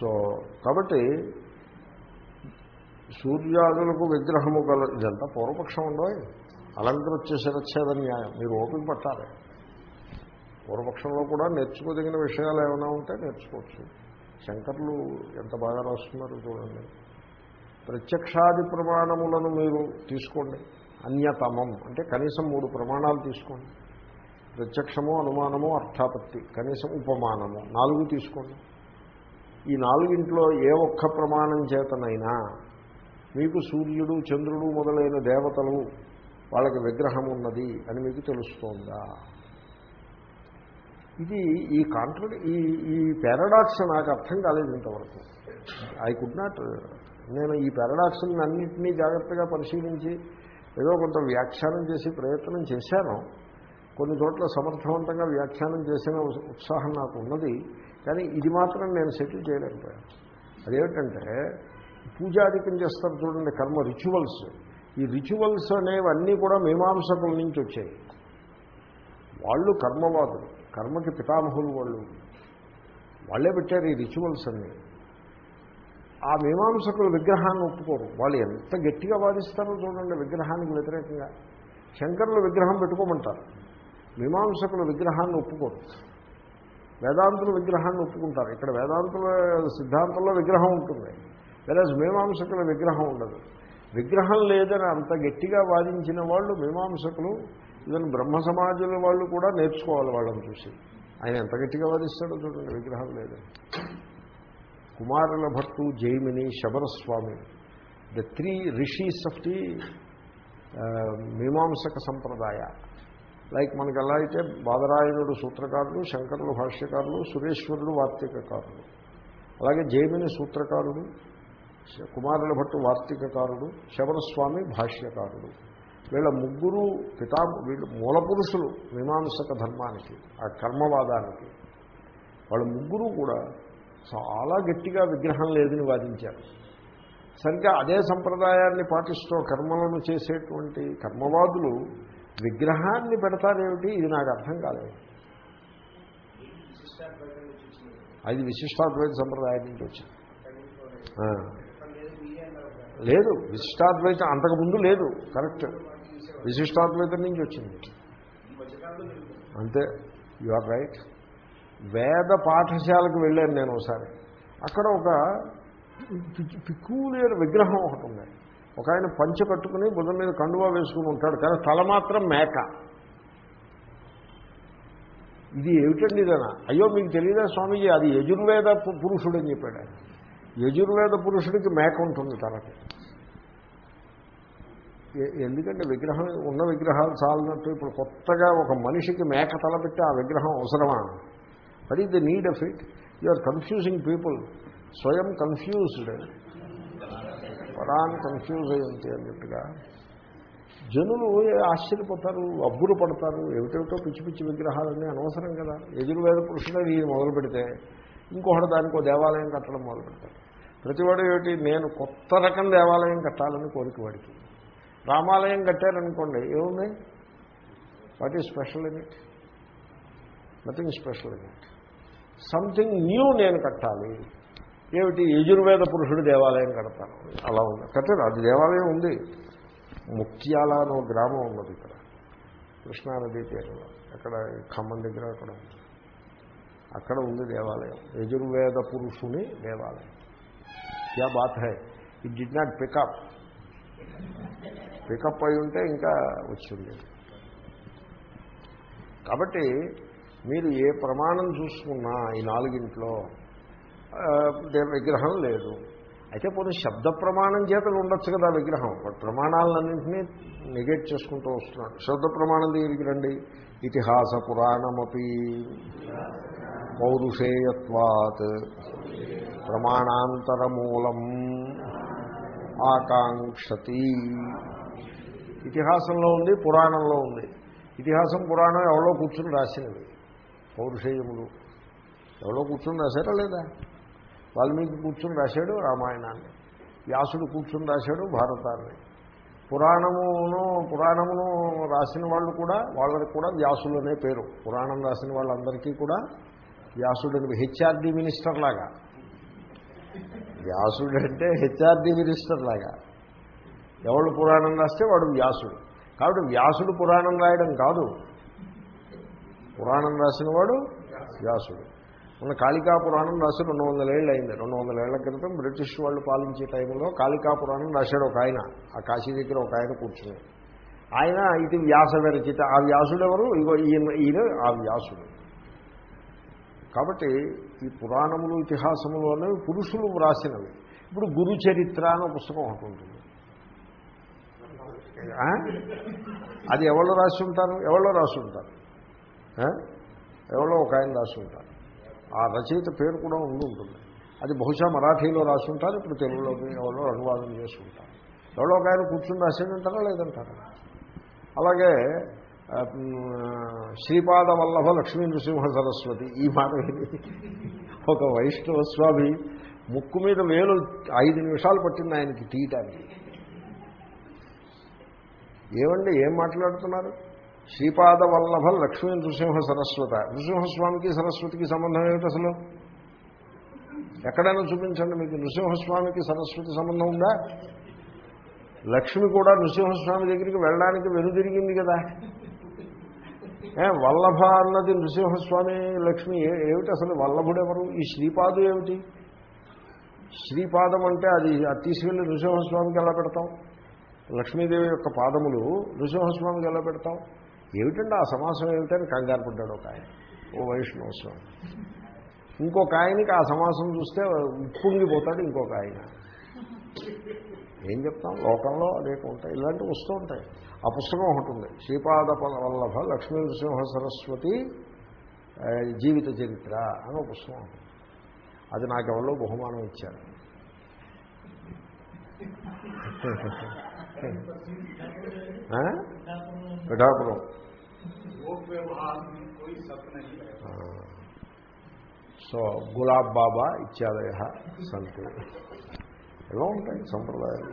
So కాబట్టి సూర్యాదులకు విగ్రహము గల ఇదంతా పూర్వపక్షం ఉండవు అలంకరించే శిరచ్ఛేద న్యాయం. మీరు ఓపిక పట్టాలి. పూర్వపక్షంలో కూడా నేర్చుకోదగిన విషయాలు ఏమైనా ఉంటే నేర్చుకోవచ్చు. శంకర్లు ఎంత బాగా రాస్తున్నారు చూడండి. ప్రత్యక్షాది ప్రమాణములను మీరు తీసుకోండి. అన్యతమం. అంటే కనీసం మూడు ప్రమాణాలు తీసుకోండి. ప్రత్యక్షము అనుమానము అర్థాపత్తి. కనీసం ఉపమానము. నాలుగు తీసుకోండి. ఈ నాలుగింట్లో ఏ ఒక్క ప్రమాణం చేతనైనా మీకు సూర్యుడు చంద్రుడు మొదలైన దేవతలు వాళ్ళకి విగ్రహం ఉన్నది అని మీకు తెలుస్తోందా? ఇది ఈ కాంట్రడ్ ఈ ఈ పారాడాక్స్ నాకు అర్థం కాలేదు ఇంతవరకు. ఐ కుడ్ నాట్ నేను ఈ పారాడాక్స్ని అన్నింటినీ జాగ్రత్తగా పరిశీలించి ఏదో కొంత వ్యాఖ్యానం చేసి ప్రయత్నం చేశాను. కొన్ని చోట్ల సమర్థవంతంగా వ్యాఖ్యానం చేసిన ఉత్సాహం నాకు ఉన్నది. కానీ ఇది మాత్రం నేను సెటిల్ చేయలేకపోయాను. అదేమిటంటే పూజాధికం చేస్తారు చూడండి కర్మ రిచువల్స్. ఈ రిచువల్స్ అనేవన్నీ కూడా మీమాంసకుల నుంచి వచ్చాయి. వాళ్ళు కర్మవాదులు. కర్మకి పితామహులు వాళ్ళు. వాళ్ళే పెట్టారు ఈ రిచువల్స్ అన్నీ. ఆ మీమాంసకులు విగ్రహాన్ని ఒప్పుకోరు. వాళ్ళు ఎంత గట్టిగా వాదిస్తారో చూడండి విగ్రహానికి వ్యతిరేకంగా. శంకరులు విగ్రహం పెట్టుకోమంటారు. మీమాంసకుల విగ్రహాన్ని ఒప్పుకోరు. వేదాంతుల విగ్రహాన్ని ఒప్పుకుంటారు. ఇక్కడ వేదాంతుల సిద్ధాంతంలో విగ్రహం ఉంటుంది. వెరాజ్ మీమాంసకుల విగ్రహం ఉండదు. విగ్రహం లేదని అంత గట్టిగా వాదించిన వాళ్ళు మీమాంసకులు ఇదని బ్రహ్మ సమాజుల వాళ్ళు కూడా నేర్చుకోవాలి వాళ్ళని చూసి. ఆయన ఎంత గట్టిగా వాదిస్తాడో చూడండి విగ్రహం లేదు. Kumarila Bhatta Jaimini Shabaraswami. The three rishis of the Mimamsaka sampradaya. Like మనకి ఎలా అయితే బాదరాయణుడు సూత్రకారులు శంకరులు భాష్యకారులు సురేశ్వరుడు వార్తీకారులు అలాగే జైమిని సూత్రకారుడు కుమారుల భట్టు వార్తీకారుడు శబరస్వామి భాష్యకారుడు. వీళ్ళ ముగ్గురు పితా వీళ్ళు మూల పురుషులు మీమాంసక ధర్మానికి ఆ కర్మవాదానికి. వాళ్ళ ముగ్గురు కూడా చాలా గట్టిగా విగ్రహం లేదని వాదించారు. సరిగ్గా అదే సంప్రదాయాన్ని పాటిస్తూ కర్మలను చేసేటువంటి కర్మవాదులు విగ్రహాన్ని పెడతారేమిటి? ఇది నాకు అర్థం కాలేదు. అది విశిష్టాద్వైత సంప్రదాయం నుంచి వచ్చింది. లేదు విశిష్టాద్వైతం అంతకుముందు లేదు. కరెక్ట్. విశిష్టాద్వైతం నుంచి వచ్చింది. అంతే. You are right. వేద పాఠశాలకు వెళ్ళాను నేను ఒకసారి. అక్కడ ఒక పిక్యూలియర్ విగ్రహం ఒకటి ఉంది. ఒక ఆయన పంచ కట్టుకుని బుధం మీద కండువా వేసుకుని ఉంటాడు కానీ తల మాత్రం మేక. ఇది ఏమిటండి ఇదనా? అయ్యో మీకు తెలియదా స్వామీజీ? అది యజుర్వేద పు- పురుషుడు అని చెప్పాడు ఆయన. యజుర్వేద పురుషుడికి మేక ఉంటుంది తనకి ఎందుకంటే విగ్రహం ఉన్న విగ్రహాలు చాలినట్టు ఇప్పుడు కొత్తగా ఒక మనిషికి మేక తలపెట్టి ఆ విగ్రహం అవసరమా? అది the need of it you are confusing people స్వయం కన్ఫ్యూజ్డ్ పరాన్ని కన్ఫ్యూజ్ అయ్యింది అన్నట్టుగా జనులు ఆశ్చర్యపోతారు అబ్బురు పడతారు ఏమిటేమిటో పిచ్చి పిచ్చి విగ్రహాలన్నీ అనవసరం కదా. యజుర్వేద పురుషుడే ఇది మొదలు పెడితే ఇంకొకటి దానికో దేవాలయం కట్టడం మొదలు పెడతారు. ప్రతివాడు ఏమిటి నేను కొత్త రకం దేవాలయం కట్టాలని కోరిక వాడికి. రామాలయం కట్టారనుకోండి ఏముంది? What is special in it nothing special in it something new నేను కట్టాలి. ఏమిటి? యజుర్వేద పురుషుడు దేవాలయం కడతాను అలా ఉంది. కట్టారు అది దేవాలయం ఉంది. ముక్త్యాల అని ఒక గ్రామం ఉన్నది ఇక్కడ. కృష్ణానది తీరంలో. అక్కడ ఖమ్మం దగ్గర అక్కడ ఉంది. అక్కడ ఉంది దేవాలయం. యజుర్వేద పురుషుని దేవాలయం. యా బాత్ high it did not pick up pick up అయి ఉంటే ఇంకా వచ్చింది. కాబట్టి మీరు ఏ ప్రమాణం చూసుకున్నా ఈ నాలుగింట్లో విగ్రహం లేదు. అయితే పోనీ శబ్ద ప్రమాణం చేతలు ఉండొచ్చు కదా విగ్రహం. ప్రమాణాలన్నింటినీ నెగెట్ చేసుకుంటూ వస్తున్నాడు. శబ్ద ప్రమాణం దగ్గరికి రండి? ఇతిహాస పురాణమపి పౌరుషేయత్వాత్. ప్రమాణాంతరమూలం ఆకాంక్షతి. ఇతిహాసంలో ఉంది పురాణంలో ఉంది. ఇతిహాసం పురాణం ఎవరో కూర్చుని రాసినవి. పౌరుషేయములు. ఎవరో కూర్చుని రాశారా లేదా? వాల్మీకి కూర్చుని రాశాడు రామాయణాన్ని. వ్యాసుడు కూర్చుని రాశాడు భారతాన్ని. పురాణమును పురాణమును రాసిన వాళ్ళు కూడా వాళ్ళకి కూడా వ్యాసులనే అనే పేరు. పురాణం రాసిన వాళ్ళందరికీ కూడా వ్యాసుడని హెచ్ఆర్డి మినిస్టర్ లాగా. వ్యాసుడు అంటే హెచ్ఆర్డి మినిస్టర్ లాగా. ఎవడు పురాణం రాస్తే వాడు వ్యాసుడు. కాబట్టి వ్యాసుడు పురాణం రాయడం కాదు. పురాణం రాసిన వాడు వ్యాసుడు. మన కాళికా పురాణం రాసి రెండు వందల ఏళ్ళు అయింది. రెండు వందల ఏళ్ళ క్రితం బ్రిటిష్ వాళ్ళు పాలించే టైంలో కాళికా పురాణం రాశాడు ఒక ఆయన. ఆ కాశీ దగ్గర ఒక ఆయన కూర్చుని ఆయన ఇది వ్యాస విరచిత ఆ వ్యాసుడు ఎవరు? ఇగో ఈయన ఈయన ఆ వ్యాసుడు. కాబట్టి ఈ పురాణములు ఇతిహాసములు అనేవి పురుషులు వ్రాసినవి. ఇప్పుడు గురు చరిత్ర అనే పుస్తకం ఒకటి ఉంటుంది. ఆ? అది ఎవరో రాసి ఉంటారు? ఎవరో రాసి ఉంటారు? ఎవరో ఒక ఆయన రాసి ఉంటారు? ఆ రచయిత పేరు కూడా ఉండి ఉంటుంది. అది బహుశా మరాఠీలో రాసి ఉంటారు ఇప్పుడు తెలుగులోకి ఎవరో అనువాదం చేసుకుంటారు ఎవరో ఒక ఆయన కూర్చుని రాసేదంటారా లేదంటారా? అలాగే శ్రీపాద వల్లభ లక్ష్మీ నృసింహ సరస్వతి ఈ మాట ఒక వైష్ణవ స్వామి ముక్కు మీద వేలు ఐదు నిమిషాలు పట్టింది ఆయనకి తీయటానికి ఏమండి ఏం మాట్లాడుతున్నారు? శ్రీపాద వల్లభ లక్ష్మీ నృసింహ సరస్వత. నృసింహస్వామికి సరస్వతికి సంబంధం ఏమిటి అసలు? ఎక్కడైనా చూపించండి మీకు. నృసింహస్వామికి సరస్వతి సంబంధం ఉందా? లక్ష్మి కూడా నృసింహస్వామి దగ్గరికి వెళ్ళడానికి వెనుదిరిగింది కదా. ఏ వల్లభ అన్నది నృసింహస్వామి లక్ష్మి ఏమిటి అసలు వల్లభుడు ఎవరు? ఈ శ్రీపాదు ఏమిటి? శ్రీపాదం అంటే అది అది తీసుకెళ్ళి నృసింహస్వామికి ఎలా పెడతాం? లక్ష్మీదేవి యొక్క పాదములు నృసింహస్వామికి ఎలా పెడతాం? ఏమిటండి ఆ సమాసం ఏమిటని కంగారు పడ్డాడు ఒక ఆయన. ఓ వైష్ణవ స్వామి. ఇంకొక ఆయనకి ఆ సమాసం చూస్తే ఉప్పొంగిపోతాడు ఇంకొక ఆయన. ఏం చెప్తాం? లోకంలో అనేక ఉంటాయి. ఇలాంటివి వస్తూ ఉంటాయి. ఆ పుస్తకం ఒకటి ఉంది. శ్రీపాద పద- వల్లభ లక్ష్మీ నృసింహ సరస్వతి జీవిత చరిత్ర అని ఒక పుస్తకం ఉంటుంది అది నాకెవరో బహుమానం ఇచ్చారు? పిఠాపురం సో గులాబ్ బాబా ఇత్యాదయ సంతి. ఎలా ఉంటాయి సంప్రదాయాలు.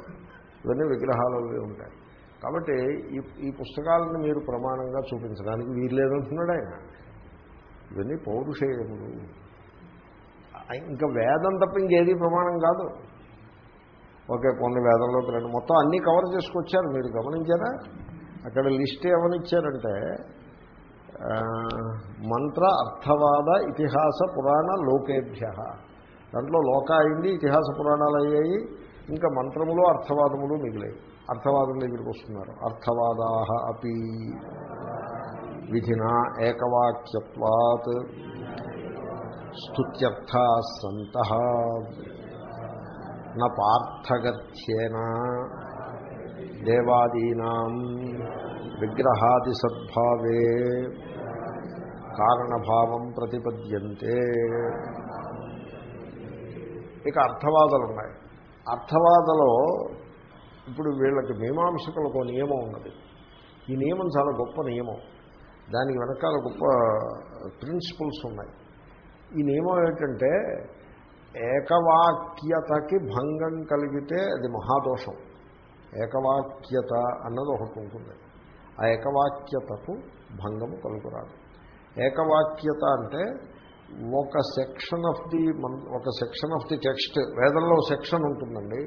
ఇవన్నీ విగ్రహాలు అవి ఉంటాయి. కాబట్టి ఈ ఈ పుస్తకాలను మీరు ప్రమాణంగా చూపించడానికి వీరు లేదంటున్నాడు ఆయన. ఇవన్నీ పౌరుషేయములు. ఇంకా వేదం తప్ప ఇంకేది ప్రమాణం కాదు. ఓకే కొన్ని వేదంలోకి రండి. మొత్తం అన్నీ కవర్ చేసుకొచ్చారు. మీరు గమనించారా? అక్కడ లిస్ట్ ఏమనిచ్చారంటే మంత్ర అర్థవాద ఇతిహాస పురాణ లోకేభ్య. దాంట్లో లోక అయింది ఇతిహాస పురాణాలు అయ్యాయి ఇంకా మంత్రములు అర్థవాదములు మిగిలాయి. అర్థవాదం దగ్గరికి వస్తున్నారు. అర్థవాదా అపి విధిన ఏకవాక్యత్వాత్ స్తుత్యర్థా సంత న పార్థగత్యేన దేవాదీనా విగ్రహాది సద్భావే కారణభావం ప్రతిపద్యంతే. ఇక అర్థవాదాలు ఉన్నాయి అర్థవాదలో ఇప్పుడు వీళ్ళకి మీమాంసకులకు నియమం ఉన్నది. ఈ నియమం చాలా గొప్ప నియమం. దానికి వెనకాల గొప్ప ప్రిన్సిపల్స్ ఉన్నాయి. ఈ నియమం ఏంటంటే ఏకవాక్యతకి భంగం కలిగితే అది మహాదోషం. ఏకవాక్యత అన్నది ఒకటి ఉంటుంది. ఆ ఏకవాక్యతకు భంగము కలుగురాదు. ఏకవాక్యత అంటే ఒక సెక్షన్ ఆఫ్ ది ఒక సెక్షన్ ఆఫ్ ది టెక్స్ట్ వేదంలో సెక్షన్ ఉంటుందండి.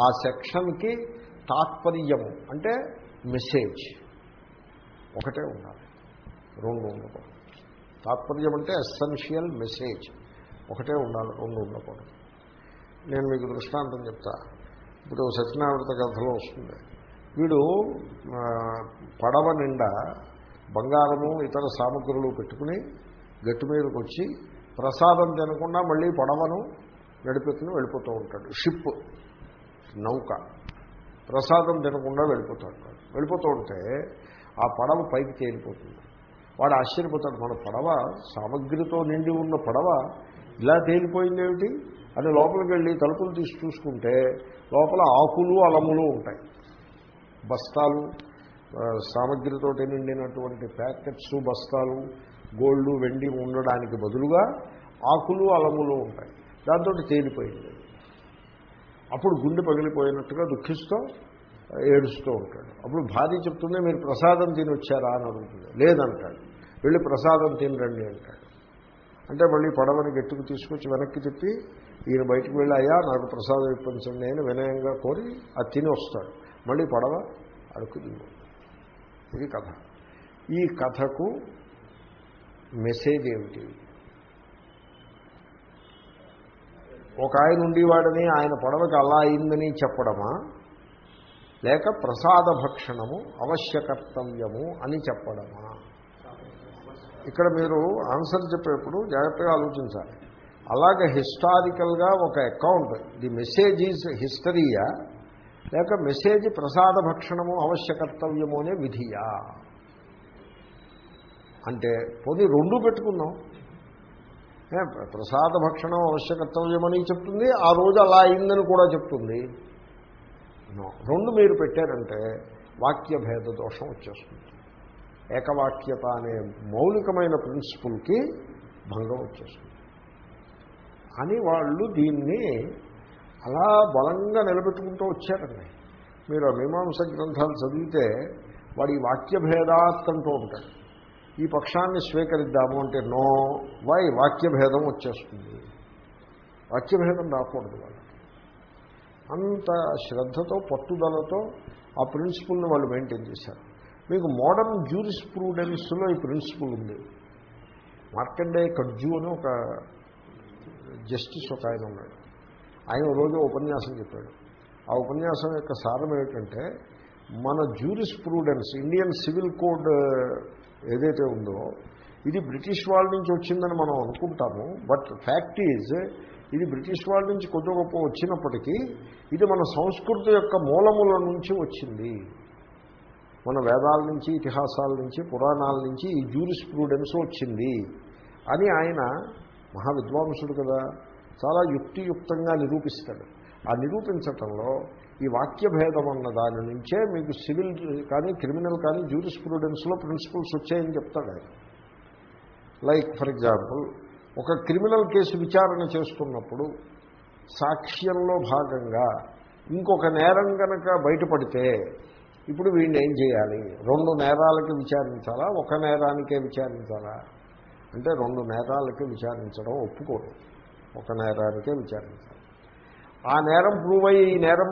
ఆ సెక్షన్కి తాత్పర్యము అంటే మెసేజ్ ఒకటే ఉండాలి. రెండు ఉండకూడదు. తాత్పర్యం అంటే ఎస్సెన్షియల్ మెసేజ్ ఒకటే ఉండాలి రెండు ఉండకూడదు. నేను మీకు దృష్టాంతం చెప్తా. ఇప్పుడు సత్యనారాయణ కథలో వస్తుంది. వీడు పడవ నిండా బంగారము ఇతర సామగ్రులు పెట్టుకుని గట్టు మీదకి వచ్చి ప్రసాదం తినకుండా మళ్ళీ పడవను నడిపెత్తుకుని వెళ్ళిపోతూ ఉంటాడు. షిప్ నౌక. ప్రసాదం తినకుండా వెళ్ళిపోతూ ఉంటాడు. వెళ్ళిపోతూ ఉంటే ఆ పడవ పైకి తేలిపోతుంది. వాడు ఆశ్చర్యపోతాడు మన పడవ సామగ్రితో నిండి ఉన్న పడవ ఇలా తేలిపోయిందేమిటి? అని లోపలికి వెళ్ళి తలుపులు తీసి చూసుకుంటే లోపల ఆకులు అలములు ఉంటాయి. బస్తాలు ఆ, నిండినటువంటి ప్యాకెట్స్ బస్తాలు గోల్డ్ వెండి ఉండడానికి బదులుగా ఆకులు అలములు ఉంటాయి. దాంతో తేలిపోయింది. అప్పుడు గుండె పగిలిపోయినట్టుగా దుఃఖిస్తూ ఏడుస్తూ ఉంటాడు. అప్పుడు భార్య చెప్తుంది మీరు ప్రసాదం తిని వచ్చారా అని అడుగుతుంది. లేదంటాడు. వెళ్ళి ప్రసాదం తినరండి అంటాడు. అంటే మళ్ళీ పడవని గట్టుకు తీసుకొచ్చి వెనక్కి తిప్పి ఈయన బయటికి వెళ్ళి అయ్యా నాకు ప్రసాదం ఇప్పించండి అని వినయంగా కోరి అది తిని వస్తాడు. మళ్ళీ పడవ అడుక్కు ఇది కథ. ఈ కథకు మెసేజ్ ఏమిటి? ఒక ఆయన ఉండేవాడని ఆయన పడవకి అలా అయిందని చెప్పడమా? లేక ప్రసాద భక్షణము అవశ్య కర్తవ్యము అని చెప్పడమా? ఇక్కడ మీరు ఆన్సర్ చెప్పేప్పుడు జాగ్రత్తగా ఆలోచించాలి. అలాగే హిస్టారికల్గా ఒక అకౌంట్ ది మెసేజ్ ఈజ్ హిస్టరీయా? లేక మెసేజ్ ప్రసాద భక్షణము అవశ్యకర్తవ్యము అనే విధియా? అంటే పోనీ రెండు పెట్టుకుందాం. ప్రసాద భక్షణం అవశ్యకర్తవ్యమని చెప్తుంది ఆ రోజు అలా అయిందని కూడా చెప్తుంది. రెండు మీరు పెట్టారంటే వాక్య భేద దోషం వచ్చేస్తుంది. ఏకవాక్యత అనే మౌలికమైన ప్రిన్సిపుల్కి భంగం వచ్చేస్తుంది. అని వాళ్ళు దీన్ని అలా బలంగా నిలబెట్టుకుంటూ వచ్చారండి. మీరు మీమాంస గ్రంథాలు చదివితే వాడు ఈ వాక్య భేదాత్ అంటూ ఉంటాడు ఈ పక్షాన్ని స్వీకరిద్దాము అంటే నో వై వాక్యభేదం వచ్చేస్తుంది. వాక్యభేదం రాకూడదు వాళ్ళకి. అంత శ్రద్ధతో పట్టుదలతో ఆ ప్రిన్సిపుల్ని వాళ్ళు మెయింటైన్ చేశారు. మీకు మోడర్న్ జ్యూరిస్ ప్రూడెన్స్లో ఈ ప్రిన్సిపుల్ ఉంది. మార్కండే కడ్జు అని ఒక జస్టిస్ ఒక ఆయన ఉన్నాడు. ఆయన రోజు ఉపన్యాసం చెప్పాడు. ఆ ఉపన్యాసం యొక్క సారం ఏమిటంటే మన jurisprudence Indian civil code ఏదైతే ఉందో ఇది బ్రిటిష్ వాళ్ళ నుంచి వచ్చిందని మనం అనుకుంటాము బట్ ఫ్యాక్ట్ ఈజ్ ఇది బ్రిటిష్ వాళ్ళ నుంచి కొద్ది గొప్ప వచ్చినప్పటికీ ఇది మన సంస్కృతి యొక్క మూలముల నుంచి వచ్చింది. మన వేదాల నుంచి ఇతిహాసాల నుంచి పురాణాల నుంచి ఈ జూరిస్ ప్రూడెన్స్ వచ్చింది అని ఆయన మహా విద్వాంసుడు కదా చాలా యుక్తియుక్తంగా నిరూపిస్తాడు. ఆ నిరూపించటంలో ఈ వాక్యభేదం అన్న దాని నుంచే మీకు సివిల్ కానీ క్రిమినల్ కానీ జ్యూరిస్ ప్రూడెన్స్లో ప్రిన్సిపల్స్ వచ్చాయని చెప్తాడు ఆయన. లైక్ ఫర్ ఎగ్జాంపుల్ ఒక క్రిమినల్ కేసు విచారణ చేస్తున్నప్పుడు సాక్ష్యంలో భాగంగా ఇంకొక నేరం కనుక బయటపడితే ఇప్పుడు వీడిని ఏం చేయాలి? రెండు నేరాలకి విచారించాలా? ఒక నేరానికే విచారించాలా? అంటే రెండు నేరాలకి విచారించడం ఒప్పుకోరు ఒక నేరానికే విచారించాలి. ఆ నేరం ప్రూవ్ అయ్యి ఈ నేరం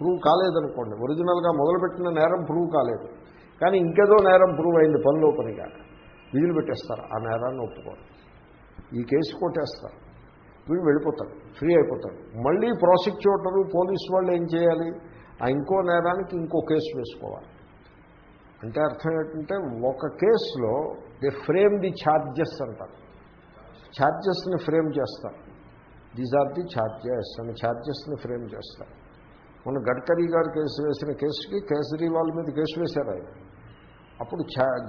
ప్రూవ్ కాలేదనుకోండి. ఒరిజినల్గా మొదలుపెట్టిన నేరం ప్రూవ్ కాలేదు. కానీ ఇంకేదో నేరం ప్రూవ్ అయింది పనిలో పనిగా. విధులు పెట్టేస్తారు ఆ నేరాన్ని ఒప్పుకోరు. ఈ కేసు కొట్టేస్తారు. వీడు వెళ్ళిపోతాడు. ఫ్రీ అయిపోతాడు. మళ్ళీ ప్రాసిక్యూటరు పోలీసు వాళ్ళు ఏం చేయాలి? ఆ ఇంకో నేరానికి ఇంకో కేసు వేసుకోవాలి. అంటే అర్థం ఏంటంటే ఒక కేసులో దే ఫ్రేమ్ ది ఛార్జెస్ అంటారు. ఛార్జెస్ని ఫ్రేమ్ చేస్తారు. దీస్ ఆర్ ది ఛార్జెస్ అని ఛార్జెస్ని ఫ్రేమ్ చేస్తారు. మొన్న గడ్కరీ గారు కేసు వేసిన కేసుకి కేజ్రీవాల్ మీద కేసు వేశారు ఆయన. అప్పుడు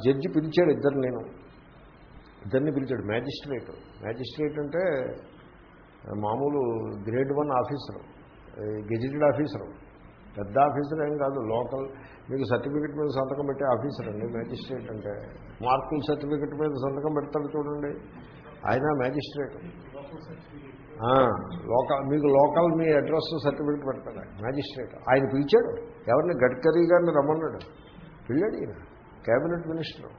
జడ్జి పిలిచాడు ఇద్దరు నేను. ఇద్దరిని పిలిచాడు మ్యాజిస్ట్రేట్. మ్యాజిస్ట్రేట్ అంటే మామూలు grade one officer gazetted officer. పెద్ద ఆఫీసర్ ఏం కాదు లోకల్. మీకు సర్టిఫికెట్ మీద సంతకం పెట్టే ఆఫీసర్ అండి మ్యాజిస్ట్రేట్ అంటే. మార్కుల సర్టిఫికెట్ మీద సంతకం పెడతాడు చూడండి. ఆయన మ్యాజిస్ట్రేట్. లోకల్ మీకు లోకల్ మీ అడ్రస్ సర్టిఫికెట్ పెడతాడు మ్యాజిస్ట్రేట్. ఆయన పిలిచాడు. ఎవరిని? గడ్కరీ గారిని రమ్మన్నాడు. పిల్లాడు ఈయన కేబినెట్ మినిస్టర్.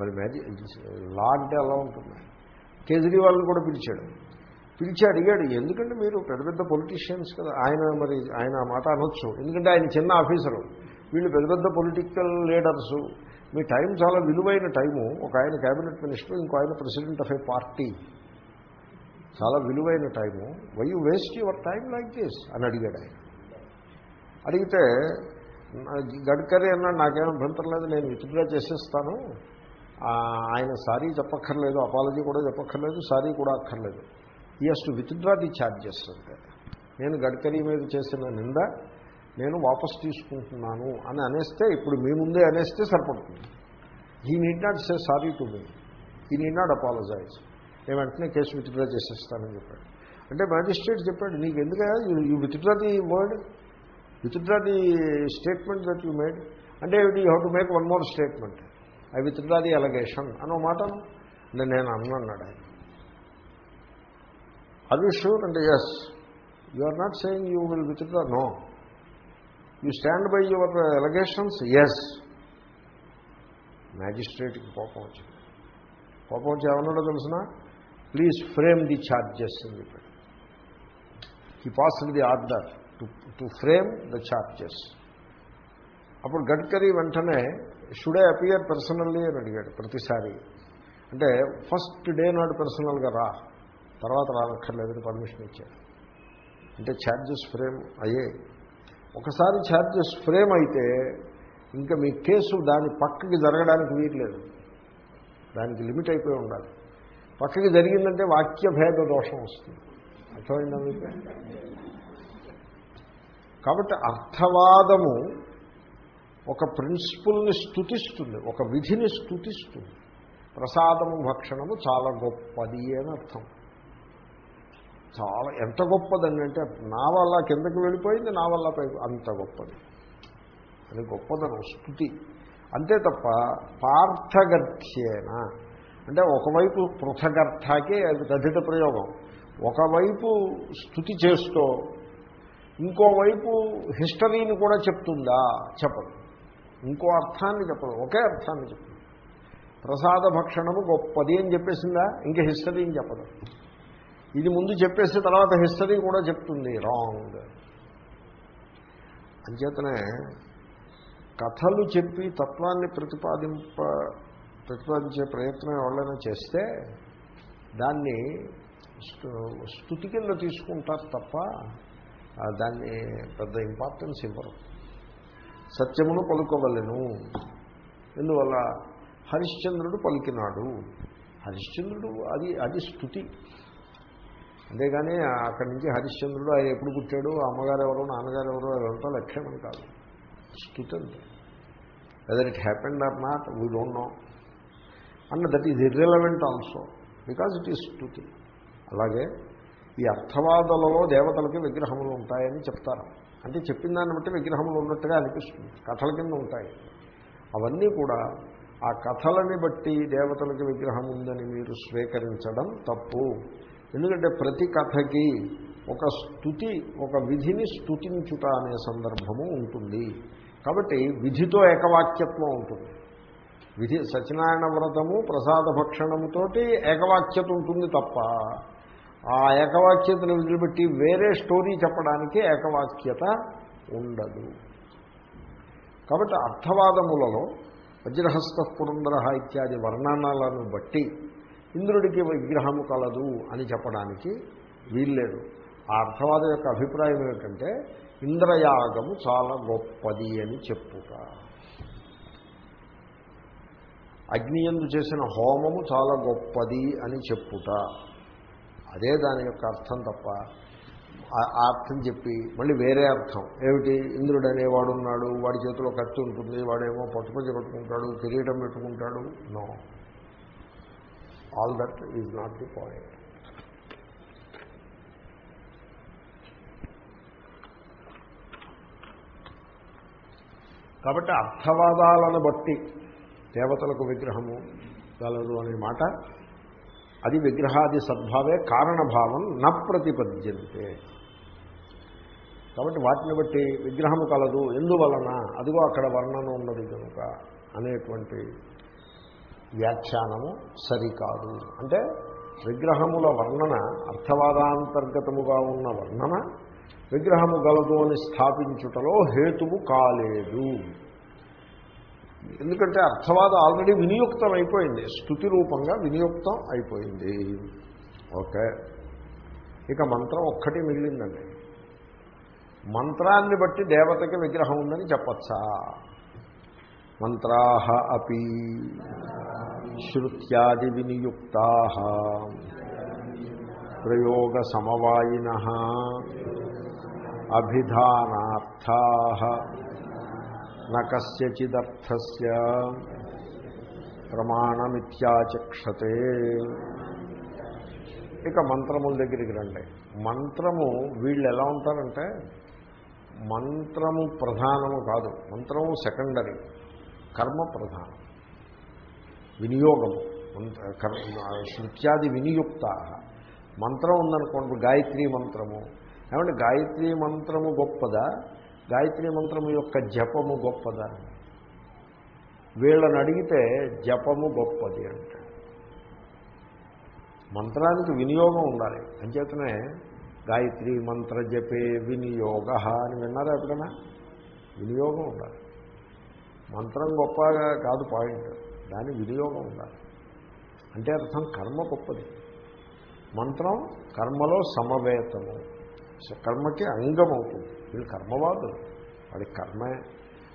మరి మ్యాజి లా అంటే అలా ఉంటుంది? కేజ్రీవాల్ని కూడా పిలిచాడు. పిలిచి అడిగాడు ఎందుకంటే మీరు పెద్ద పెద్ద పొలిటీషియన్స్ కదా? ఆయన మరి ఆయన మాట అనొచ్చు. ఎందుకంటే ఆయన చిన్న ఆఫీసరు వీళ్ళు పెద్ద పెద్ద పొలిటికల్ లీడర్సు మీ టైం చాలా విలువైన టైము ఒక ఆయన క్యాబినెట్ మినిస్టర్ ఇంకో ఆయన ప్రెసిడెంట్ ఆఫ్ ఏ పార్టీ చాలా విలువైన time why you waste your time like this అని అడిగాడు ఆయన. అడిగితే గడ్కరీ అన్నాడు నాకేం అభ్యంతరం లేదు. నేను విత్డ్రా చేసేస్తాను. ఆయన సారీ చెప్పక్కర్లేదు. అపాలజీ కూడా చెప్పక్కర్లేదు. సారీ కూడా అక్కర్లేదు. He has to withdraw the charges అంటే నేను గడ్కరీ మీద చేసిన నింద నేను వాపస్ తీసుకుంటున్నాను అని అనేస్తే ఇప్పుడు మీ ముందే అనేస్తే సరిపడుతుంది. He need not say sorry to me he need not apologise నేను వెంటనే కేసు విత్డ్రా చేసేస్తానని చెప్పాడు. అంటే మ్యాజిస్ట్రేట్ చెప్పాడు నీకు ఎందుకయ్యా? You withdraw the word withdraw the statement that you made అంటే you have to make one more statement I withdraw the allegation అనో మాట. నేను అన్నాడు ఆయన. ఆర్ యూ షూర్ అంటే yes you are not saying you will with withdraw no you stand by your allegations yes మ్యాజిస్ట్రేట్కి కోపం వచ్చింది. కోపం వచ్చి ఏమన్నాడో తెలిసిన? ప్లీజ్ ఫ్రేమ్ ది ఛార్జెస్ అని చెప్పాడు he pass the order to to frame the charges అప్పుడు గడ్కరీ వెంటనే షుడ్ ఐ అపియర్ పర్సనల్లీ అని అడిగాడు ప్రతిసారి. అంటే ఫస్ట్ డే నాడు పర్సనల్గా రా. తర్వాత రానక్కర్లేదని పర్మిషన్ ఇచ్చారు. అంటే ఛార్జెస్ ఫ్రేమ్ అయ్యే. ఒకసారి ఛార్జెస్ ఫ్రేమ్ అయితే ఇంకా మీ కేసు దాని పక్కకి జరగడానికి వీరలేదు దానికి లిమిట్ అయిపోయి ఉండాలి. పక్కకి జరిగిందంటే వాక్య భేద దోషం వస్తుంది. అర్థమైందా మీకు? కాబట్టి అర్థవాదము ఒక ప్రిన్సిపుల్ని స్థుతిస్తుంది ఒక విధిని స్థుతిస్తుంది ప్రసాదము భక్షణము చాలా గొప్పది అని అర్థం. చాలా ఎంత గొప్పదండి అంటే నా వల్ల కిందకి వెళ్ళిపోయింది నా వల్ల పై అంత గొప్పది. అది గొప్పదనం స్థుతి. అంతే తప్ప పార్థగర్థ్యేన అంటే ఒకవైపు పృథగర్థాకే అది తదిత ప్రయోగం. ఒకవైపు స్థుతి చేస్తూ ఇంకోవైపు హిస్టరీని కూడా చెప్తుందా? చెప్పదు. ఇంకో అర్థాన్ని చెప్పదు ఒకే అర్థాన్ని చెప్తుంది. ప్రసాద భక్షణము గొప్పది అని చెప్పేసిందా? ఇంకా హిస్టరీని చెప్పదు. ఇది ముందు చెప్పేసి తర్వాత హిస్టరీ కూడా చెప్తుంది. రాంగ్. అంచేతనే కథలు చెప్పి తత్వాన్ని ప్రతిపాదింప ప్రతిపాదించే ప్రయత్నం ఎవరైనా చేస్తే దాన్ని స్థుతి కింద తీసుకుంటారు తప్ప దాన్ని పెద్ద ఇంపార్టెన్స్ ఇవ్వరు. సత్యమును పలుకోవలెను. ఎందువల్ల? హరిశ్చంద్రుడు పలికినాడు. హరిశ్చంద్రుడు అది అది స్థుతి. అంతేగాని అక్కడి నుంచి హరిశ్చంద్రుడు ఆయన ఎప్పుడు పుట్టాడు? అమ్మగారు ఎవరో నాన్నగారు ఎవరో అదంతా లక్ష్యం కాదు. స్థుతి. అంతే whether it happened or not we don't know and that is irrelevant also because it is స్థుతి. అలాగే ఈ అర్థవాదులలో దేవతలకి విగ్రహములు ఉంటాయని చెప్తారు. అంటే చెప్పిన దాన్ని బట్టి విగ్రహములు ఉన్నట్టుగా అనిపిస్తుంది. కథల కింద ఉంటాయి. అవన్నీ కూడా ఆ కథలని బట్టి దేవతలకి విగ్రహం ఉందని మీరు స్వీకరించడం తప్పు. ఎందుకంటే ప్రతి కథకి ఒక స్థుతి ఒక విధిని స్థుతించుట అనే సందర్భము ఉంటుంది. కాబట్టి విధితో ఏకవాక్యత్వం ఉంటుంది. విధి సత్యనారాయణ వ్రతము ప్రసాద భక్షణముతోటి ఏకవాక్యత ఉంటుంది తప్ప ఆ ఏకవాక్యతను వదిలిపెట్టి వేరే స్టోరీ చెప్పడానికి ఏకవాక్యత ఉండదు. కాబట్టి అర్థవాదములలో వజ్రహస్త పురందర ఇత్యాది వర్ణనాలను బట్టి ఇంద్రుడికి విగ్రహము కలదు అని చెప్పడానికి వీల్లేదు. ఆ అర్థవాదం యొక్క అభిప్రాయం ఏమిటంటే ఇంద్రయాగము చాలా గొప్పది అని చెప్పుట. అగ్నియందు చేసిన హోమము చాలా గొప్పది అని చెప్పుట. అదే దాని యొక్క అర్థం తప్ప ఆ- అర్థం చెప్పి మళ్ళీ వేరే అర్థం. ఏమిటి? ఇంద్రుడు అనేవాడు ఉన్నాడు వాడి చేతిలో కత్తి ఉంటుంది వాడేమో పట్టుపంచి పెట్టుకుంటాడు కిరీటం పెట్టుకుంటాడు. No. All that is not the point కాబట్టి అర్థవాదాలను బట్టి దేవతలకు విగ్రహము గలదు అనే మాట అది విగ్రహాది సద్భావే కారణభావం న ప్రతిపద్యంతే. కాబట్టి వాటిని బట్టి విగ్రహము కలదు. ఎందువలన? అదిగో అక్కడ వర్ణన ఉన్నది కనుక అనేటువంటి వ్యాఖ్యానము సరికాదు. అంటే విగ్రహముల వర్ణన అర్థవాదాంతర్గతముగా ఉన్న వర్ణన విగ్రహము గలదు అని స్థాపించుటలో హేతువు కాలేదు. ఎందుకంటే అర్థవాదం ఆల్రెడీ వినియుక్తం అయిపోయింది. స్థుతి రూపంగా వినియుక్తం అయిపోయింది. ఓకే. ఇక మంత్రం ఒక్కటి మిగిలిందండి. మంత్రాన్ని బట్టి దేవతకి విగ్రహం ఉందని చెప్పచ్చా? మంత్రా అపి. శృత్యాది వినియుక్త ప్రయోగ సమవాయిన అభిధానార్థా నచిదర్థ ప్రమాణమిత్యాచక్షతే. ఇక మంత్రముల దగ్గరికి రండి. మంత్రము వీళ్ళు ఎలా ఉంటారంటే మంత్రము ప్రధానము కాదు. మంత్రము సెకండరీ. కర్మ ప్రధానం. వినియోగము. శృత్యాది వినియుక్త మంత్రం ఉందనుకోండి గాయత్రీ మంత్రము. ఏమంటే గాయత్రీ మంత్రము గొప్పదా? గాయత్రీ మంత్రము యొక్క జపము గొప్పదా? వీళ్ళని అడిగితే జపము గొప్పది అంటాడు. మంత్రానికి వినియోగం ఉండాలి. అంచేతనే గాయత్రి మంత్ర జపే వినియోగ అని విన్నారా ఎప్పుడైనా? వినియోగం ఉండాలి. మంత్రం గొప్పగా కాదు పాయింట్. దాని వినియోగం ఉండాలి. అంటే అర్థం కర్మ గొప్పది. మంత్రం కర్మలో సమవేతము. కర్మకి అంగం అవుతుంది. వీళ్ళు కర్మవాదులు. వాడికి కర్మే.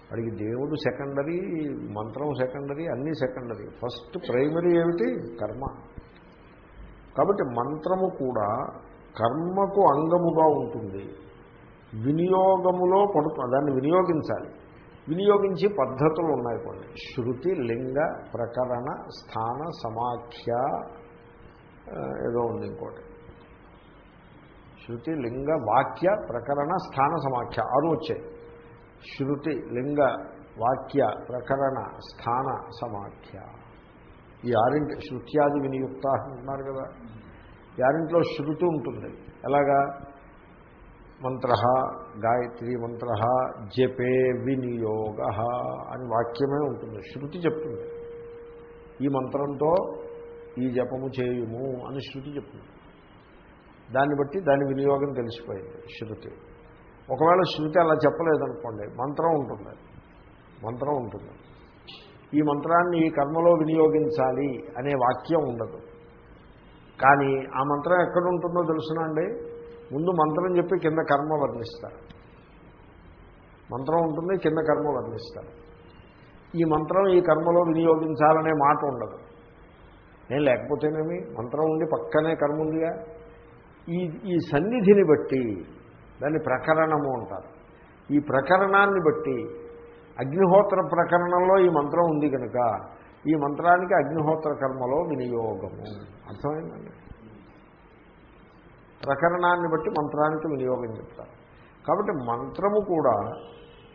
వాడికి దేవుడు సెకండరీ మంత్రం సెకండరీ అన్నీ సెకండరీ. ఫస్ట్ ప్రైమరీ ఏమిటి? కర్మ. కాబట్టి మంత్రము కూడా కర్మకు అంగముగా ఉంటుంది. వినియోగములో పడుతుంది దాన్ని వినియోగించాలి. వినియోగించే పద్ధతులు ఉన్నాయి కొన్ని. శృతి లింగ ప్రకరణ స్థాన సమాఖ్య ఏదో ఉంది ఇంకోటి. శృతి లింగ వాక్య ప్రకరణ స్థాన సమాఖ్య ఆరు వచ్చాయి. శృతి లింగ వాక్య ప్రకరణ స్థాన సమాఖ్య. ఈ ఆరింటి శృత్యాది వినియుక్త అంటున్నారు కదా. ఈ ఆరింట్లో శృతి ఉంటుంది. ఎలాగా? మంత్ర గాయత్రి మంత్ర జపే వినియోగ అని వాక్యమే ఉంటుంది. శృతి చెప్తుంది. ఈ మంత్రంతో ఈ జపము చేయుము అని శృతి చెప్తుంది. దాన్ని బట్టి దాని వినియోగం తెలిసిపోయింది శృతి. ఒకవేళ శృతి అలా చెప్పలేదనుకోండి మంత్రం ఉంటుంది. మంత్రం ఉంటుంది. ఈ మంత్రాన్ని ఈ కర్మలో వినియోగించాలి అనే వాక్యం ఉండదు. కానీ ఆ మంత్రం ఎక్కడ ఉంటుందో తెలుసునండి ముందు మంత్రం చెప్పి కింద కర్మ వర్ణిస్తారు. మంత్రం ఉంటుంది కింద కర్మ వర్ణిస్తారు. ఈ మంత్రం ఈ కర్మలో వినియోగించాలనే మాట ఉండదు. నేను లేకపోతేనేమి? మంత్రం ఉండి పక్కనే కర్మ ఉందిగా? ఈ ఈ సన్నిధిని బట్టి దాన్ని ప్రకరణము అంటారు. ఈ ప్రకరణాన్ని బట్టి అగ్నిహోత్ర ప్రకరణంలో ఈ మంత్రం ఉంది కనుక ఈ మంత్రానికి అగ్నిహోత్ర కర్మలో వినియోగము. అర్థమైందండి? ప్రకరణాన్ని బట్టి మంత్రానికి వినియోగం చెప్తారు. కాబట్టి మంత్రము కూడా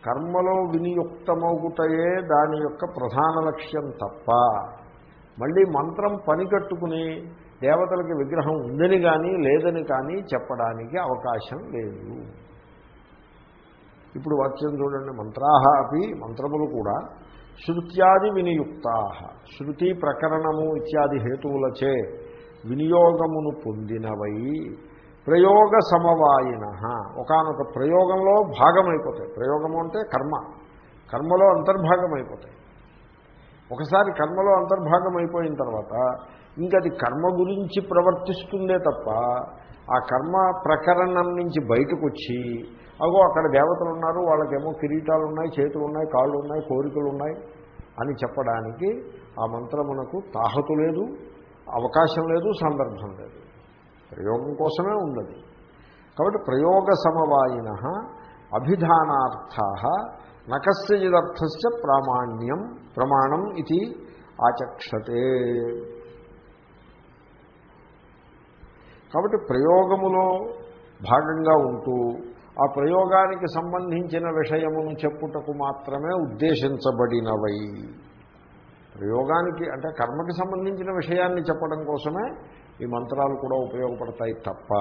కర్మలో వినియుక్తమవుతాయే దాని యొక్క ప్రధాన లక్ష్యం తప్ప. మళ్ళీ మంత్రం పని కట్టుకుని దేవతలకి విగ్రహం ఉందని కానీ లేదని కానీ చెప్పడానికి అవకాశం లేదు. ఇప్పుడు వాక్యం చూడండి. మంత్రాహ అవి మంత్రములు కూడా శృత్యాది వినియుక్తా శృతి ప్రకరణము ఇత్యాది హేతువులచే వినియోగమును పొందినవై. ప్రయోగ సమవాయిన ఒకనొక ప్రయోగంలో భాగమైపోతాయి. ప్రయోగము అంటే కర్మ. కర్మలో అంతర్భాగం అయిపోతాయి ఒకసారి కర్మలో అంతర్భాగం అయిపోయిన తర్వాత ఇంకది కర్మ గురించి ప్రవర్తిస్తుందే తప్ప ఆ కర్మ ప్రకరణం నుంచి బయటకు వచ్చి అగో అక్కడ దేవతలు ఉన్నారు వాళ్ళకేమో కిరీటాలు ఉన్నాయి చేతులు ఉన్నాయి కాళ్ళు ఉన్నాయి కోరికలు ఉన్నాయి అని చెప్పడానికి ఆ మంత్రమునకు తాహతు లేదు అవకాశం లేదు సందర్భం లేదు. ప్రయోగం కోసమే ఉన్నది కాబట్టి ప్రయోగ సమవాయిన అభిధానార్థా నకస్యదర్థస్య ప్రామాణ్యం ప్రమాణం ఇది ఆచక్షతే. కాబట్టి ప్రయోగములో భాగంగా ఉంటూ ఆ ప్రయోగానికి సంబంధించిన విషయమును చెప్పుటకు మాత్రమే ఉద్దేశించబడినవై. ప్రయోగానికి అంటే కర్మకి సంబంధించిన విషయాన్ని చెప్పడం కోసమే ఈ మంత్రాలు కూడా ఉపయోగపడతాయి తప్ప.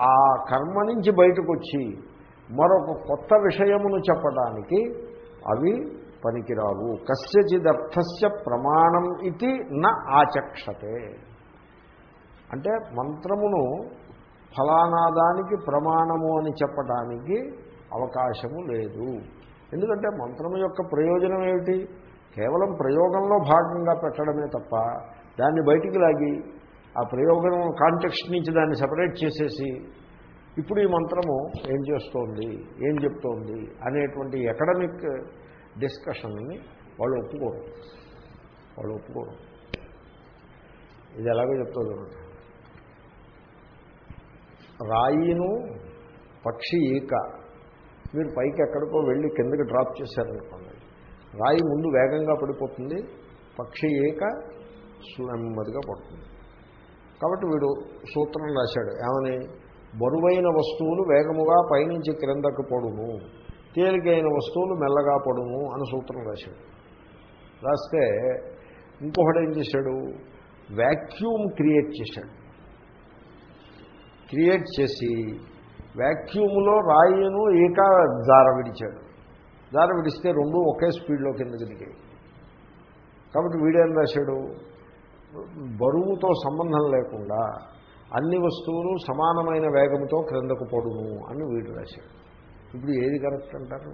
ఆ కర్మ నుంచి బయటకు వచ్చి మరొక కొత్త విషయమును చెప్పడానికి అవి పనికిరావు. కస్యచిదర్థస్య ప్రమాణం ఇది న ఆచక్షతే. అంటే మంత్రమును ఫలానాదానికి ప్రమాణము అని చెప్పడానికి అవకాశము లేదు. ఎందుకంటే మంత్రము యొక్క ప్రయోజనం ఏమిటి? కేవలం ప్రయోగంలో భాగంగా పెట్టడమే తప్ప దాన్ని బయటికి లాగి ఆ ప్రయోగం కాంటెక్స్ట్ నుంచి దాన్ని సపరేట్ చేసేసి ఇప్పుడు ఈ మంత్రము ఏం చేస్తోంది ఏం చెప్తోంది అనేటువంటి ఎకడమిక్ డిస్కషన్ని వాళ్ళు ఒప్పుకోరు. వాళ్ళు ఒప్పుకోరు. ఇది ఎలాగో చెప్తుంది రాయిను పక్షి ఈక. మీరు పైకి ఎక్కడికో వెళ్ళి కిందకి డ్రాప్ చేశారనుకోండి. రాయి ముందు వేగంగా పడిపోతుంది పక్షి ఈక నెమ్మదిగా పడుతుంది. కాబట్టి వీడు సూత్రం రాశాడు. ఏమని? బరువైన వస్తువులు వేగముగా పైనుంచి క్రిందకు పడును తేలికైన వస్తువులు మెల్లగా పడును అని సూత్రం రాశాడు. రాస్తే ఇంకొకటి ఏం చేశాడు? వ్యాక్యూమ్ క్రియేట్ చేశాడు. క్రియేట్ చేసి వ్యాక్యూమ్లో రాయిను ఏకా జార విడిచాడు. జార విడిస్తే రెండు ఒకే స్పీడ్లో కింద దిగాయి. కాబట్టి వీడేం రాశాడు? బరువుతో సంబంధం లేకుండా అన్ని వస్తువులు సమానమైన వేగంతో క్రిందకు పడును అని వీడు రాశాడు. ఇప్పుడు ఏది కరెక్ట్ అంటారు?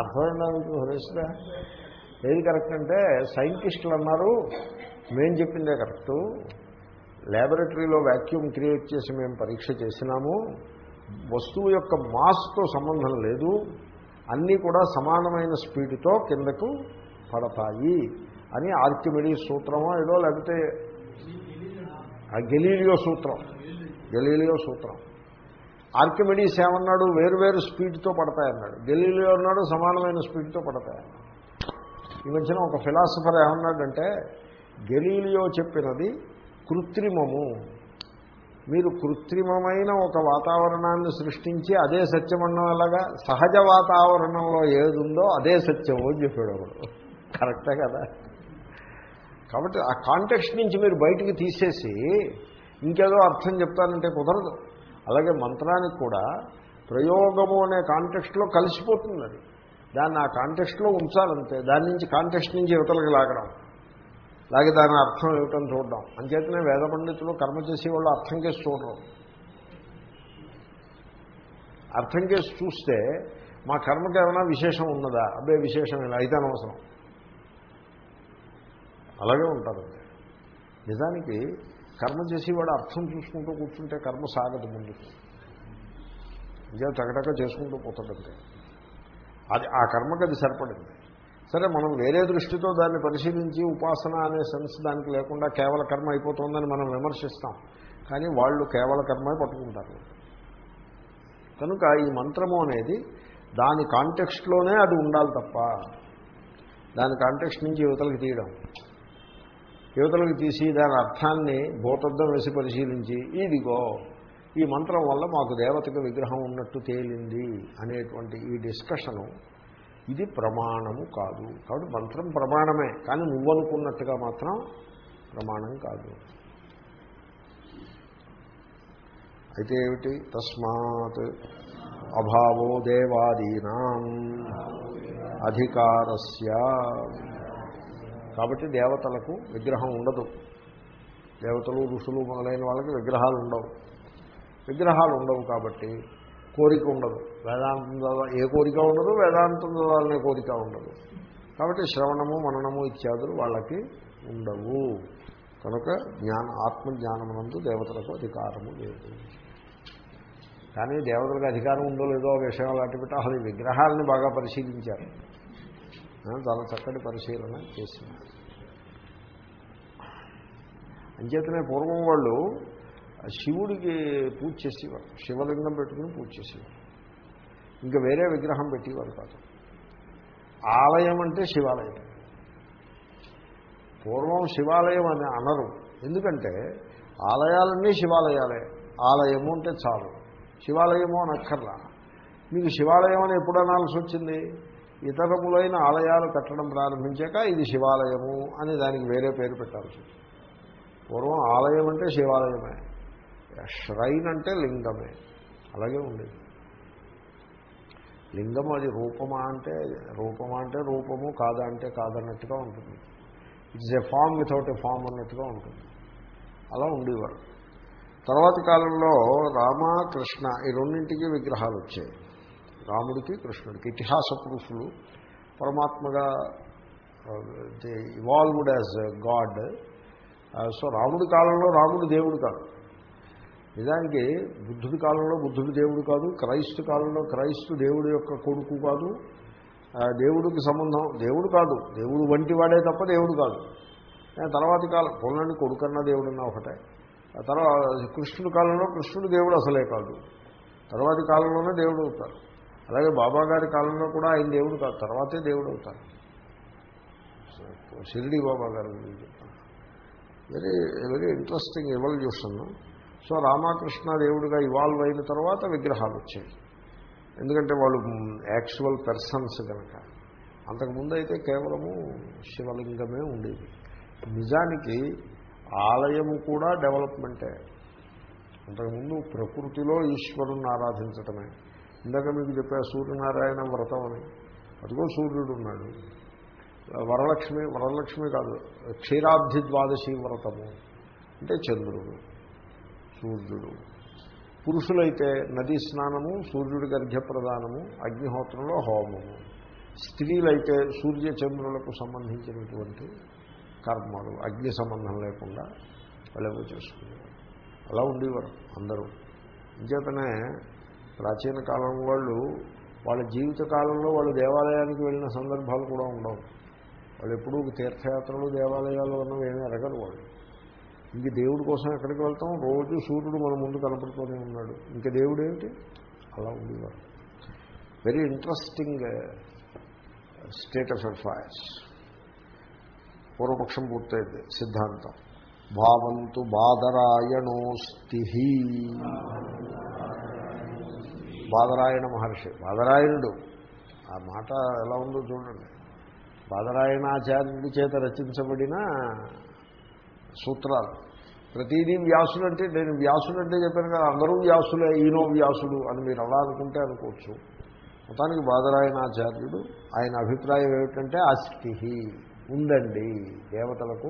అర్థమైందా మీకు ఏది కరెక్ట్ అంటే సైంటిస్టులు అన్నారు మేం చెప్పిందే కరెక్టు. ల్యాబొరేటరీలో వ్యాక్యూమ్ క్రియేట్ చేసి మేము పరీక్ష చేసినాము. వస్తువు యొక్క మాస్తో సంబంధం లేదు. అన్నీ కూడా సమానమైన స్పీడ్తో కిందకు పడతాయి. అని ఆర్కిమిడీస్ సూత్రమో ఏదో లేకపోతే ఆ గెలీలియో సూత్రం. గెలీలియో సూత్రం. ఆర్కిమిడీస్ ఏమన్నాడు వేరు వేరు స్పీడ్తో పడతాయన్నాడు. గెలీలియో అన్నాడు సమానమైన స్పీడ్తో పడతాయన్నాడు. ఈ మధ్యన ఒక ఫిలాసఫర్ ఏమన్నాడంటే గెలీలియో చెప్పినది కృత్రిమము. మీరు కృత్రిమమైన ఒక వాతావరణాన్ని సృష్టించి అదే సత్యమన్నం ఎలాగా? సహజ వాతావరణంలో ఏది ఉందో అదే సత్యం అని చెప్పాడు ఒకడు కరెక్టే కదా? కాబట్టి ఆ కాంటెక్స్ట్ నుంచి మీరు బయటికి తీసేసి ఇంకేదో అర్థం చెప్తానంటే కుదరదు. అలాగే మంత్రానికి కూడా ప్రయోగము అనే కాంటెక్స్ట్లో కలిసిపోతుంది అది. దాన్ని ఆ కాంటెక్స్ట్లో ఉంచాలంతే. దాని నుంచి కాంటెక్స్ట్ నుంచి యువతలకి లాగడం. లాగే దాని అర్థం ఏమిటని చూడడం. అంచేతనే వేద పండితులు కర్మ చేసే వాళ్ళు అర్థం చేసి చూడడం అర్థం చేసి చూస్తే మా కర్మకి ఏమైనా విశేషం ఉన్నదా? అబ్బే విశేషం అయితే అనవసరం. అలాగే ఉంటారు నిజానికి కర్మ చేసేవాడు అర్థం చూసుకుంటూ కూర్చుంటే కర్మ సాగదు ముందుకు ఇంకా తగటగా చేసుకుంటూ పోతాడంతే అది ఆ కర్మకి అది సరిపడింది. సరే మనం వేరే దృష్టితో దాన్ని పరిశీలించి ఉపాసన అనే సెన్స్ దానికి లేకుండా కేవల కర్మ అయిపోతుందని మనం విమర్శిస్తాం. కానీ వాళ్ళు కేవల కర్మే పట్టుకుంటారు. కనుక ఈ మంత్రము అనేది దాని కాంటెక్స్ట్లోనే అది ఉండాలి తప్ప దాని కాంటెక్స్ట్ నుంచి యువతలకు తీయడం. యువతలకు తీసి దాని అర్థాన్ని భూతద్దం వేసి పరిశీలించి ఇదిగో ఈ మంత్రం వల్ల మాకు దేవతకు విగ్రహం ఉన్నట్టు తేలింది అనేటువంటి ఈ డిస్కషను ఇది ప్రమాణము కాదు. కాబట్టి మంత్రం ప్రమాణమే కానీ నువ్వనుకున్నట్టుగా మాత్రం ప్రమాణం కాదు. అయితే ఏమిటి? తస్మాత్ అభావో దేవాదీనా అధికారస్య కాబట్టి దేవతలకు విగ్రహం ఉండదు. దేవతలు ఋషులు మొదలైన వాళ్ళకి విగ్రహాలు ఉండవు. విగ్రహాలు ఉండవు కాబట్టి కోరిక ఉండదు. వేదాంతం ఏ కోరిక ఉండదు వేదాంతం చదవాలనే కోరిక ఉండదు. కాబట్టి శ్రవణము మననము ఇత్యాదులు వాళ్ళకి ఉండవు. కనుక జ్ఞాన ఆత్మజ్ఞానమునందు దేవతలకు అధికారము లేదు. కానీ దేవతలకు అధికారం ఉందో లేదో ఆ విషయం అలాంటి పెట్టి అసలు విగ్రహాలని బాగా పరిశీలించారు. చాలా చక్కటి పరిశీలన చేసినారు అంచేతనే పూర్వం వాళ్ళు శివుడికి పూజ చేసేవారు. శివలింగం పెట్టుకుని పూజ చేసేవారు. ఇంకా వేరే విగ్రహం పెట్టేవారు కాదు. ఆలయం అంటే శివాలయం. పూర్వం శివాలయం అని అనరు. ఎందుకంటే ఆలయాలన్నీ శివాలయాలే. ఆలయము అంటే చాలు. శివాలయము అని మీకు శివాలయం అని ఎప్పుడు అనాల్సి వచ్చింది? ఇతరములైన ఆలయాలు కట్టడం ప్రారంభించాక ఇది శివాలయము అని దానికి వేరే పేరు పెట్టాల్సి వచ్చింది. పూర్వం ఆలయం అంటే శివాలయమే. ష్రైన్ అంటే లింగమే. అలాగే ఉండేది. లింగం అది రూపమా అంటే రూపమా అంటే రూపము కాదా అంటే కాదన్నట్టుగా ఉంటుంది. It's a form without a form అన్నట్టుగా ఉంటుంది. అలా ఉండేవారు. తర్వాతి కాలంలో రామ కృష్ణ ఈ రెండింటికి విగ్రహాలు వచ్చాయి. రాముడికి కృష్ణుడికి ఇతిహాస పురుషులు పరమాత్మగా ఇవాల్వ్డ్ యాజ్ గాడ్ సో రాముడి కాలంలో రాముడు దేవుడు కాదు. నిజానికి బుద్ధుడి కాలంలో బుద్ధుడు దేవుడు కాదు క్రైస్తు కాలంలో క్రైస్తు దేవుడు యొక్క కొడుకు కాదు దేవుడికి సంబంధం దేవుడు కాదు. దేవుడు వంటి వాడే తప్ప దేవుడు కాదు. తర్వాతి కాలం పొలండి దేవుడు దేవుడన్నా ఒకటే. తర్వాత కృష్ణుడి కాలంలో కృష్ణుడు దేవుడు అసలే కాదు. తర్వాతి కాలంలోనే దేవుడు అవుతారు. అలాగే బాబా గారి కాలంలో కూడా ఆయన దేవుడు కాదు తర్వాతే దేవుడు అవుతారు. షిరిడి బాబా గారు గురించి చెప్తాను. Very very interesting evolution so Ramakrishna దేవుడిగా ఇవాల్వ్ అయిన తర్వాత విగ్రహాలు వచ్చాయి. ఎందుకంటే వాళ్ళు యాక్చువల్ పర్సన్స్ కనుక అంతకుముందు అయితే కేవలము శివలింగమే ఉండేది. నిజానికి ఆలయము కూడా డెవలప్మెంటే అంతకుముందు ప్రకృతిలో ఈశ్వరుణ్ణి ఆరాధించటమే. ఇందాక మీకు చెప్పా సూర్యనారాయణ వ్రతం అని. అదిగో సూర్యుడు ఉన్నాడు. వరలక్ష్మి వరలక్ష్మి కాదు క్షీరాబ్ధి ద్వాదశి వ్రతము. అంటే చంద్రుడు సూర్యుడు. పురుషులైతే నదీ స్నానము సూర్యుడికి అర్ఘ్యప్రదానము అగ్నిహోత్రంలో హోమము. స్త్రీలైతే సూర్య చంద్రులకు సంబంధించినటువంటి కర్మలు అగ్ని సంబంధం లేకుండా వాళ్ళేవో చేసుకునేవారు. అలా ఉండేవారు అందరూ. అంచేతనే ప్రాచీన కాలం వాళ్ళు వాళ్ళ జీవిత కాలంలో వాళ్ళు దేవాలయానికి వెళ్ళిన సందర్భాలు కూడా ఉండవు. వాళ్ళు ఎప్పుడూ తీర్థయాత్రలు దేవాలయాలు ఉన్నవి ఏమీ అడగరు వాళ్ళు. ఇంక దేవుడి కోసం ఎక్కడికి వెళ్తాం? రోజు సూర్యుడు మన ముందు కనపడుతూనే ఉన్నాడు. ఇంక దేవుడు ఏమిటి? అలా ఉండేవారు very interesting state of affairs పూర్వపక్షం పూర్తయింది. సిద్ధాంతం. భావంతు బాదరాయణోస్తి బాదరాయణ మహర్షి. బాదరాయణుడు. ఆ మాట ఎలా ఉందో చూడండి. బాదరాయణాచార్యుడి చేత రచించబడిన సూత్రాలు. ప్రతిదీ వ్యాసుడు అంటే నేను వ్యాసుడు అంటే చెప్పాను కదా అందరూ వ్యాసులే ఈనో వ్యాసుడు అని మీరు అలా అనుకుంటే అనుకోవచ్చు. మొత్తానికి బాదరాయణాచార్యుడు ఆయన అభిప్రాయం ఏమిటంటే ఆస్తి ఉందండి. దేవతలకు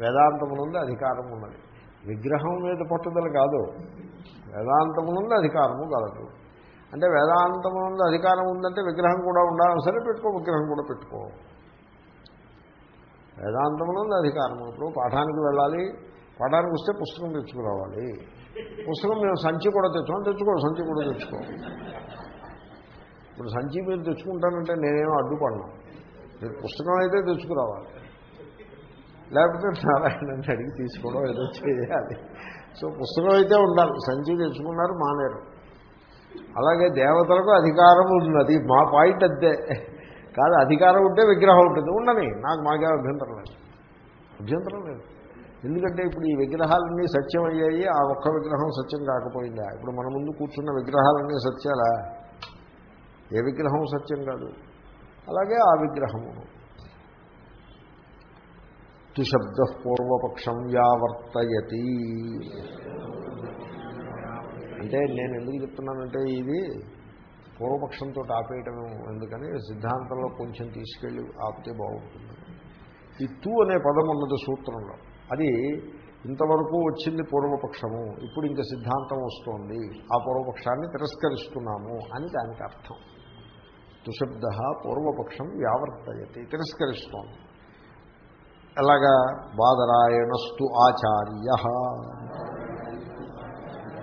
వేదాంతమునందు అధికారం ఉన్నది. విగ్రహం మీద పట్టుదల కాదు. వేదాంతమునందు అధికారము కలదు. అంటే వేదాంతమునందు అధికారం ఉందంటే విగ్రహం కూడా ఉండాలి సరే పెట్టుకో విగ్రహం కూడా పెట్టుకో. వేదాంతమునందు అధికారం ఇప్పుడు పాఠానికి వెళ్ళాలి పాఠానికి వస్తే పుస్తకం తెచ్చుకురావాలి. పుస్తకం మేము సంచి కూడా తెచ్చుకోం తెచ్చుకో సంచి కూడా తెచ్చుకో. ఇప్పుడు సంచి మీరు తెచ్చుకుంటానంటే నేనేమో అడ్డుపడను. మీరు పుస్తకం అయితే తెచ్చుకురావాలి. లేకపోతే నారాయణ అడిగి తీసుకోవడం ఏదో చేయాలి. సో పుస్తకం అయితే ఉండాలి సంచి తెచ్చుకున్నారు మానేరు. అలాగే దేవతలకు అధికారం ఉన్నది మా పాయింట్ అంతే. కాదు అధికారం ఉంటే విగ్రహం ఉంటుంది. ఉండని నాకు మాకే అభ్యంతరం లేదు. అభ్యంతరం లేదు. ఎందుకంటే ఇప్పుడు ఈ విగ్రహాలన్నీ సత్యం అయ్యాయి ఆ ఒక్క విగ్రహం సత్యం కాకపోయిందా? ఇప్పుడు మన ముందు కూర్చున్న విగ్రహాలన్నీ సత్యాలా? ఏ విగ్రహం సత్యం కాదు? అలాగే ఆ విగ్రహము. తుశబ్ద పూర్వపక్షం యావర్తయతి. అంటే నేను ఎందుకు చెప్తున్నానంటే ఇది పూర్వపక్షంతో ఆపేయటం ఎందుకని సిద్ధాంతంలో కొంచెం తీసుకెళ్ళి ఆపితే బాగుంటుంది. ఈ తూ అనే పదం ఉన్నది సూత్రంలో. అది ఇంతవరకు వచ్చింది పూర్వపక్షము ఇప్పుడు ఇంకా సిద్ధాంతం వస్తోంది ఆ పూర్వపక్షాన్ని తిరస్కరిస్తున్నాము అని దానికి అర్థం. తుశబ్ద పూర్వపక్షం వ్యావర్తయతి తిరస్కరిస్తోంది. ఎలాగా? బాదరాయణస్తు ఆచార్య.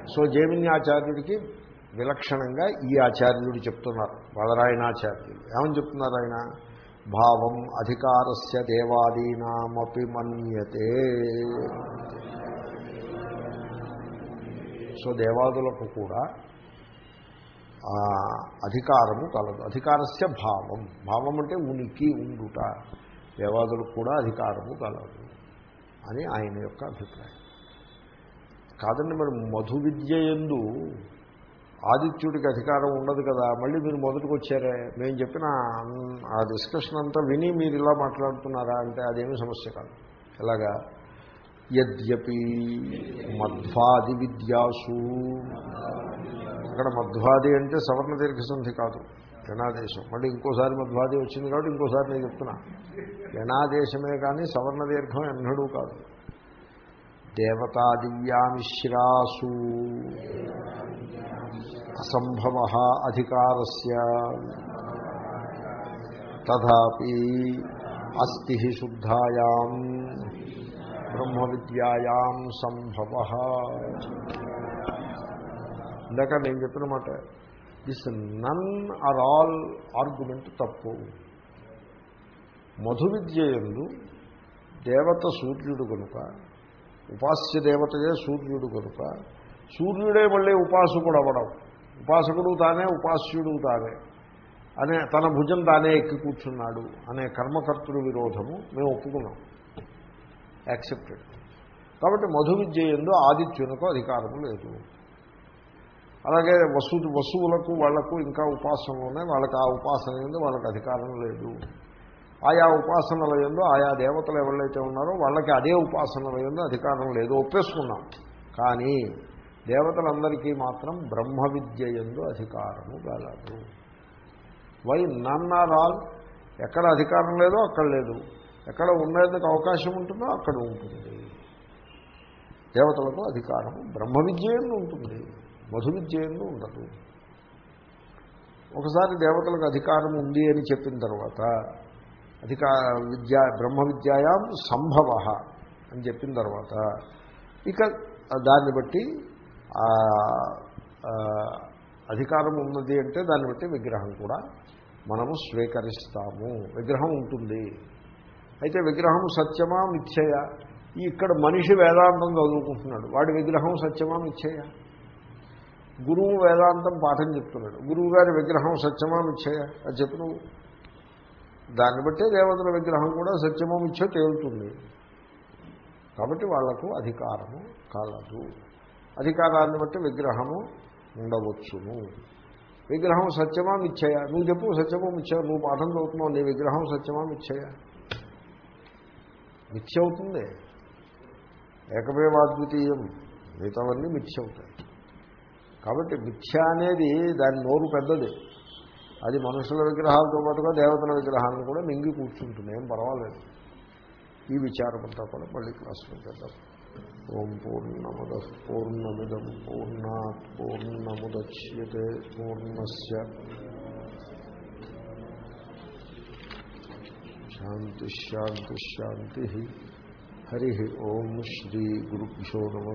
సో జైమిన్యాచార్యుడికి విలక్షణంగా ఈ ఆచార్యుడు చెప్తున్నారు వదరాయణాచార్యుడు ఏమని చెప్తున్నారు ఆయన? భావం అధికారస్య దేవాదీనామపి మన్యతే. సో దేవాదులకు కూడా అధికారము కలదు. అధికారస్య భావం. భావం అంటే ఉనికి ఉండుట. దేవాదులకు కూడా అధికారము కలదు అని ఆయన యొక్క అభిప్రాయం. కాదండి మరి మధు విద్య ఎందు ఆదిత్యుడికి అధికారం ఉండదు కదా మళ్ళీ మీరు మొదటికి వచ్చారే. మేము చెప్పిన ఆ డిస్కషన్ అంతా విని మీరు ఇలా మాట్లాడుతున్నారా అంటే అదేమీ సమస్య కాదు. ఎలాగా? యద్యపి మధ్వాది విద్యాసు. అక్కడ మధ్వాది అంటే సవర్ణ దీర్ఘసంధి కాదు గణాదేశం మళ్ళీ ఇంకోసారి మధ్వాది వచ్చింది కాబట్టి ఇంకోసారి నేను చెప్తున్నా. గణాదేశమే కానీ సవర్ణ దీర్ఘం ఎన్నడూ కాదు. దేవతాదివ్యామిశ్రాసు. అసంభవ అధికారస్య. తథాపి అస్థి శుద్ధాయాం బ్రహ్మ విద్యాయాం సంభవ. ఇందాక నేను చెప్పినమాట this none or all argument తప్పు. మధు విద్య ఎందు దేవత సూర్యుడు కనుక ఉపాస్య దేవతయే సూర్యుడు కనుక సూర్యుడే మళ్ళీ ఉపాసకుడు అవ్వడం. ఉపాసకుడు తానే ఉపాస్యుడు తానే. అనే తన భుజం తానే ఎక్కి కూర్చున్నాడు అనే కర్మకర్తృ విరోధము మేము ఒప్పుకున్నాం. యాక్సెప్టెడ్. కాబట్టి మధు విద్య ఎందు ఆదిత్యునకు అధికారము లేదు. అలాగే వసు వసువులకు వాళ్ళకు ఇంకా ఉపాసనలోనే వాళ్ళకి ఆ ఉపాసన ఎందు వాళ్ళకి అధికారం లేదు. ఆయా ఉపాసనల ఎందు ఆయా దేవతలు ఎవరైతే ఉన్నారో వాళ్ళకి అదే ఉపాసనల ఎందు అధికారం లేదు ఒప్పేసుకున్నాం. కానీ దేవతలందరికీ మాత్రం బ్రహ్మ విద్య ఎందు అధికారము గలదు. Why none or all? ఎక్కడ అధికారం లేదో అక్కడ లేదు. ఎక్కడ ఉండేందుకు అవకాశం ఉంటుందో అక్కడ ఉంటుంది. దేవతలకు అధికారము బ్రహ్మ విద్య ఎందు ఉంటుంది మధు విద్య ఎందు ఉండదు. ఒకసారి దేవతలకు అధికారం ఉంది అని చెప్పిన తర్వాత అధికా విద్యా బ్రహ్మ విద్యాయాం సంభవ అని చెప్పిన తర్వాత ఇక దాన్ని బట్టి అధికారం ఉన్నది అంటే దాన్ని బట్టి విగ్రహం కూడా మనము స్వీకరిస్తాము. విగ్రహం ఉంటుంది. అయితే విగ్రహం సత్యమా మిథ్యయా? ఇక్కడ మనిషి వేదాంతం చదువుకుంటున్నాడు. వాడి విగ్రహం సత్యమా మిథ్యయా? గురువు వేదాంతం పాఠం చెప్తున్నాడు. గురువు గారి విగ్రహం సత్యమా మిథ్యయా? అది చెప్పు దాన్ని బట్టే దేవతల విగ్రహం కూడా సత్యమో మిథ్యో తేలుతుంది. కాబట్టి వాళ్ళకు అధికారము కలదు. అధికారాన్ని బట్టి విగ్రహము ఉండవచ్చును. విగ్రహం సత్యమా మిథ్యయా? నువ్వు చెప్పు సత్యమో మిథ్య నువ్వు పాఠం చదువుతున్నావు నీ విగ్రహం సత్యమా మిథ్యయా? మిథ్య అవుతుంది. ఏకమేవాద్వితీయం మిగతావన్నీ మిథ్య అవుతాయి. కాబట్టి మిథ్య అనేది దాని నోరు పెద్దది. అది మనుషుల విగ్రహాలతో పాటుగా దేవతల విగ్రహాన్ని కూడా మింగి కూర్చుంటుంది. ఏం పర్వాలేదు. ఈ విచారం అంతా కూడా మళ్ళీ క్లాస్లో చేద్దాం. ఓం పూర్ణముద పూర్ణమిదం పూర్ణాత్ పూర్ణముద్యతే పూర్ణస్ శాంతి శాంతి శాంతి. హరి ఓం శ్రీ గురుభ్యో నమ.